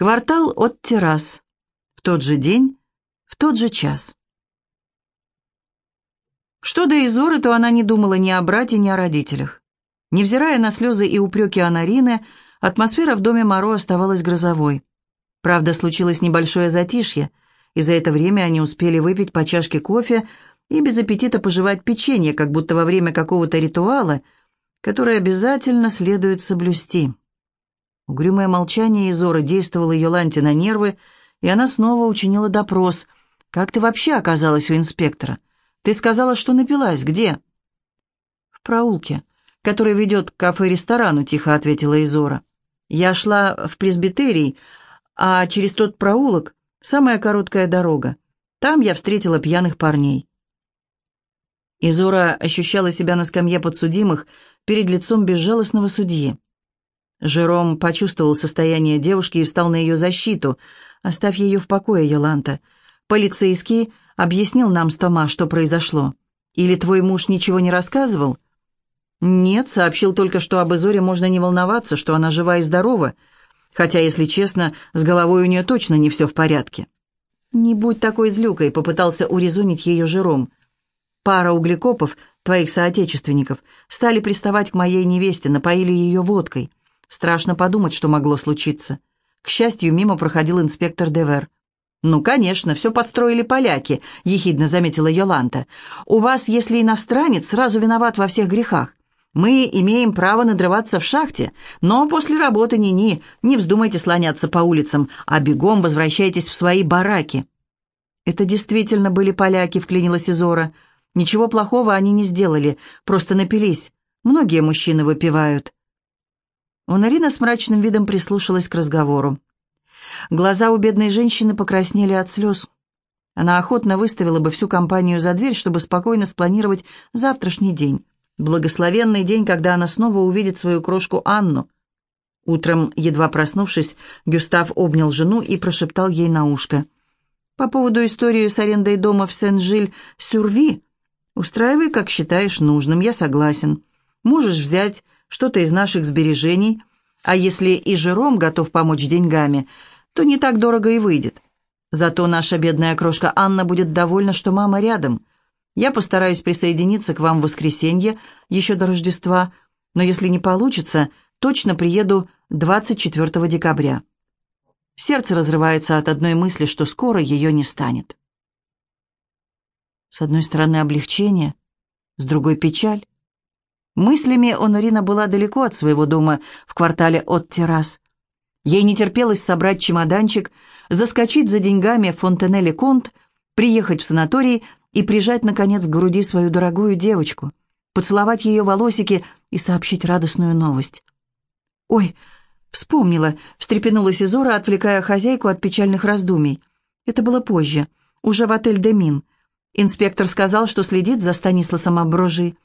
Квартал от террас. В тот же день, в тот же час. Что до Изоры, то она не думала ни о брате, ни о родителях. Невзирая на слезы и упреки Анарины, атмосфера в доме Моро оставалась грозовой. Правда, случилось небольшое затишье, и за это время они успели выпить по чашке кофе и без аппетита пожевать печенье, как будто во время какого-то ритуала, который обязательно следует соблюсти. Угрюмое молчание Изора действовало Йоланте на нервы, и она снова учинила допрос. «Как ты вообще оказалась у инспектора? Ты сказала, что напилась. Где?» «В проулке, который ведет к кафе-ресторану», — тихо ответила Изора. «Я шла в пресбитерий, а через тот проулок самая короткая дорога. Там я встретила пьяных парней». Изора ощущала себя на скамье подсудимых перед лицом безжалостного судьи. Жером почувствовал состояние девушки и встал на ее защиту. «Оставь ее в покое, Йоланта. Полицейский объяснил нам с Тома, что произошло. Или твой муж ничего не рассказывал?» «Нет, сообщил только, что об Изоре можно не волноваться, что она жива и здорова. Хотя, если честно, с головой у нее точно не все в порядке». «Не будь такой злюкой», — попытался урезонить ее Жером. «Пара углекопов, твоих соотечественников, стали приставать к моей невесте, напоили ее водкой». Страшно подумать, что могло случиться. К счастью, мимо проходил инспектор Девер. «Ну, конечно, все подстроили поляки», — ехидно заметила Йоланта. «У вас, если иностранец, сразу виноват во всех грехах. Мы имеем право надрываться в шахте, но после работы ни-ни, не вздумайте слоняться по улицам, а бегом возвращайтесь в свои бараки». «Это действительно были поляки», — вклинилась Изора. «Ничего плохого они не сделали, просто напились. Многие мужчины выпивают». Онарина с мрачным видом прислушалась к разговору. Глаза у бедной женщины покраснели от слез. Она охотно выставила бы всю компанию за дверь, чтобы спокойно спланировать завтрашний день. Благословенный день, когда она снова увидит свою крошку Анну. Утром, едва проснувшись, Гюстав обнял жену и прошептал ей на ушко. «По поводу истории с арендой дома в Сен-Жиль-Сюрви, устраивай, как считаешь нужным, я согласен. Можешь взять что-то из наших сбережений, а если и Жером готов помочь деньгами, то не так дорого и выйдет. Зато наша бедная крошка Анна будет довольна, что мама рядом. Я постараюсь присоединиться к вам в воскресенье, еще до Рождества, но если не получится, точно приеду 24 декабря. Сердце разрывается от одной мысли, что скоро ее не станет. С одной стороны облегчение, с другой печаль. Мыслями Онорина была далеко от своего дома в квартале от террас. Ей не терпелось собрать чемоданчик, заскочить за деньгами в Фонтенеле-Конт, приехать в санаторий и прижать, наконец, к груди свою дорогую девочку, поцеловать ее волосики и сообщить радостную новость. «Ой, вспомнила», — встрепенулась Изора, отвлекая хозяйку от печальных раздумий. Это было позже, уже в отель «Демин». Инспектор сказал, что следит за Станисласом Аброжи.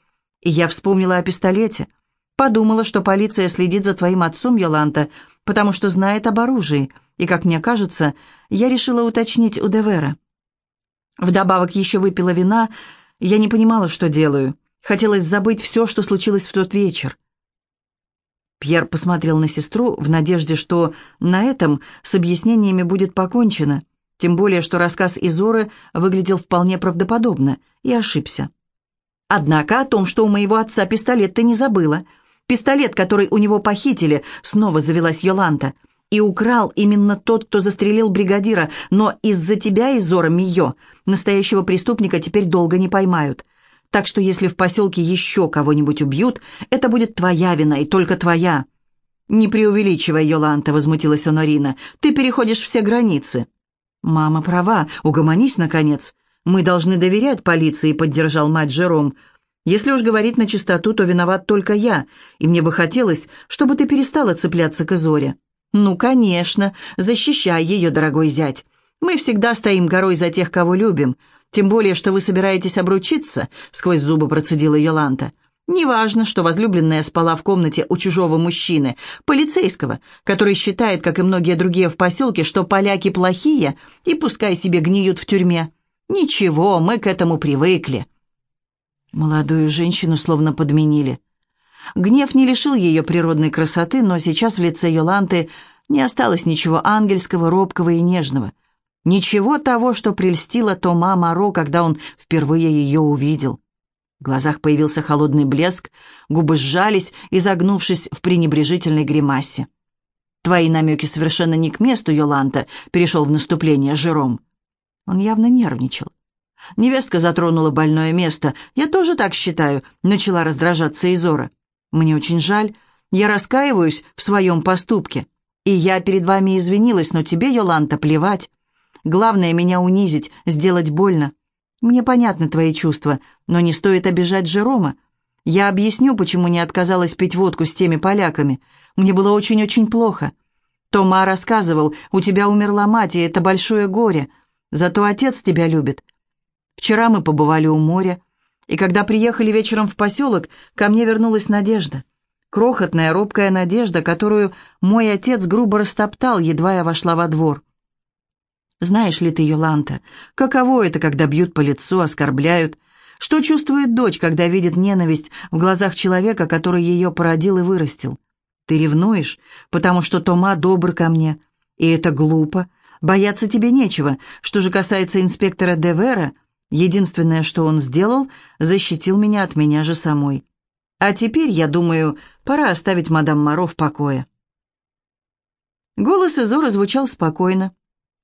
И я вспомнила о пистолете. Подумала, что полиция следит за твоим отцом, Йоланта, потому что знает об оружии. И, как мне кажется, я решила уточнить у Девера. Вдобавок еще выпила вина. Я не понимала, что делаю. Хотелось забыть все, что случилось в тот вечер. Пьер посмотрел на сестру в надежде, что на этом с объяснениями будет покончено, тем более, что рассказ Изоры выглядел вполне правдоподобно, и ошибся. Однако о том, что у моего отца пистолет, ты не забыла. Пистолет, который у него похитили, снова завелась Йоланта. И украл именно тот, кто застрелил бригадира, но из-за тебя, Изора Мио, настоящего преступника теперь долго не поймают. Так что если в поселке еще кого-нибудь убьют, это будет твоя вина и только твоя». «Не преувеличивай, Йоланта», — возмутилась Онорина. «Ты переходишь все границы». «Мама права. Угомонись, наконец. «Мы должны доверять полиции», — поддержал мать Жером. «Если уж говорить на чистоту, то виноват только я, и мне бы хотелось, чтобы ты перестала цепляться к Изоре». «Ну, конечно, защищай ее, дорогой зять. Мы всегда стоим горой за тех, кого любим. Тем более, что вы собираетесь обручиться», — сквозь зубы процедила Йоланта. «Неважно, что возлюбленная спала в комнате у чужого мужчины, полицейского, который считает, как и многие другие в поселке, что поляки плохие и пускай себе гниют в тюрьме. «Ничего, мы к этому привыкли». Молодую женщину словно подменили. Гнев не лишил ее природной красоты, но сейчас в лице Йоланты Не осталось ничего ангельского, робкого и нежного. Ничего того, что прельстило Тома Моро, когда он впервые ее увидел. В глазах появился холодный блеск, губы сжались, изогнувшись в пренебрежительной гримасе. «Твои намеки совершенно не к месту, Йоланта», — перешел в наступление Жером. Он явно нервничал. Невестка затронула больное место. «Я тоже так считаю», — начала раздражаться Изора. «Мне очень жаль. Я раскаиваюсь в своем поступке. И я перед вами извинилась, но тебе, Йоланта, плевать. Главное меня унизить, сделать больно. Мне понятны твои чувства, но не стоит обижать Жерома. Я объясню, почему не отказалась пить водку с теми поляками. Мне было очень-очень плохо. Тома рассказывал, у тебя умерла мать, и это большое горе. Зато отец тебя любит. Вчера мы побывали у моря, и когда приехали вечером в поселок, ко мне вернулась надежда. Крохотная, робкая надежда, которую мой отец грубо растоптал, едва я вошла во двор. Знаешь ли ты, Йоланта, каково это, когда бьют по лицу, оскорбляют? Что чувствует дочь, когда видит ненависть в глазах человека, который ее породил и вырастил? Ты ревнуешь, потому что Тома добр ко мне. И это глупо. Бояться тебе нечего. Что же касается инспектора Девера, единственное, что он сделал, защитил меня от меня же самой. А теперь, я думаю, пора оставить мадам Моро в покое. Голос Изора звучал спокойно,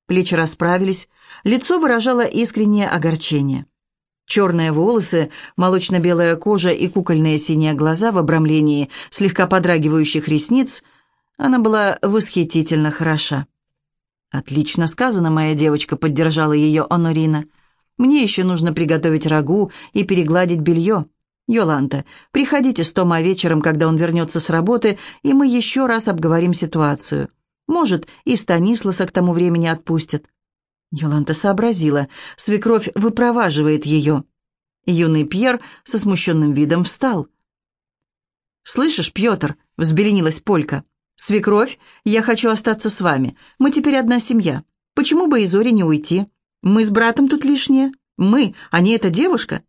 Плечи расправились, лицо выражало искреннее огорчение. Черные волосы, молочно-белая кожа и кукольные синие глаза в обрамлении слегка подрагивающих ресниц, она была восхитительно хороша. «Отлично сказано, моя девочка», — поддержала ее Онорина. «Мне еще нужно приготовить рагу и перегладить белье. Йоланта, приходите с Тома вечером, когда он вернется с работы, и мы еще раз обговорим ситуацию. Может, и Станисласа к тому времени отпустят. Йоланта сообразила, свекровь выпроваживает ее. Юный Пьер со смущенным видом встал. «Слышишь, Пьетр?» — взбеленилась Полька. «Свекровь, я хочу остаться с вами. Мы теперь одна семья. Почему бы и Зоре не уйти? Мы с братом тут лишние. Мы, а не эта девушка».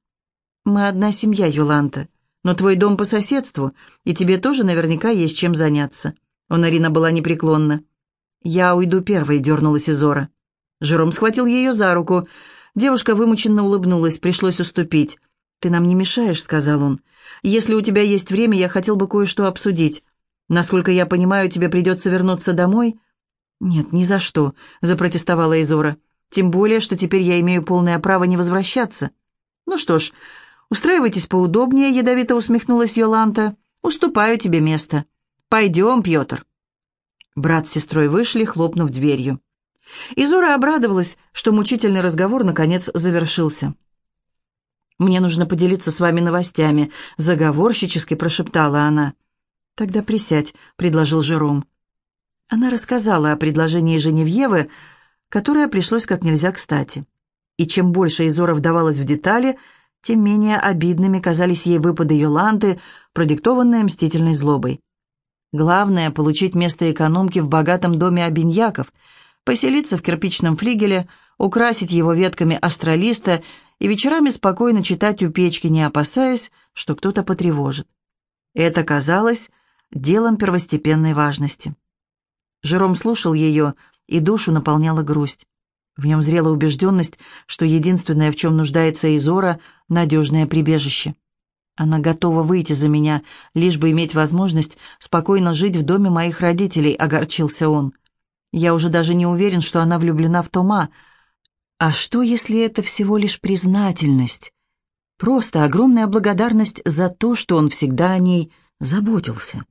«Мы одна семья, Юланта. Но твой дом по соседству, и тебе тоже наверняка есть чем заняться. Онарина была непреклонна. «Я уйду первой», — дернулась Изора. Жером схватил ее за руку. Девушка вымученно улыбнулась, пришлось уступить. «Ты нам не мешаешь», — сказал он. «Если у тебя есть время, я хотел бы кое-что обсудить. Насколько я понимаю, тебе придется вернуться домой?» «Нет, ни за что», — запротестовала Изора. «Тем более, что теперь я имею полное право не возвращаться». «Ну что ж, устраивайтесь поудобнее», — ядовито усмехнулась Йоланта. «Уступаю тебе место». «Пойдем, Пьетр». Брат с сестрой вышли, хлопнув дверью. Изора обрадовалась, что мучительный разговор наконец завершился. «Мне нужно поделиться с вами новостями», — заговорщически прошептала она. «Тогда присядь», — предложил Жером. Она рассказала о предложении Женевьевы, которое пришлось как нельзя кстати. И чем больше Изора вдавалась в детали, тем менее обидными казались ей выпады Йоланты, продиктованные мстительной злобой. Главное — получить место экономки в богатом доме обиньяков, поселиться в кирпичном флигеле, украсить его ветками астролиста и вечерами спокойно читать у печки, не опасаясь, что кто-то потревожит. Это казалось делом первостепенной важности. Жером слушал ее, и душу наполняла грусть. В нем зрела убежденность, что единственное, в чем нуждается Изора, — надежное прибежище. Она готова выйти за меня, лишь бы иметь возможность спокойно жить в доме моих родителей, огорчился он. Я уже даже не уверен, что она влюблена в Тома. А что, если это всего лишь признательность? Просто огромная благодарность за то, что он всегда о ней заботился.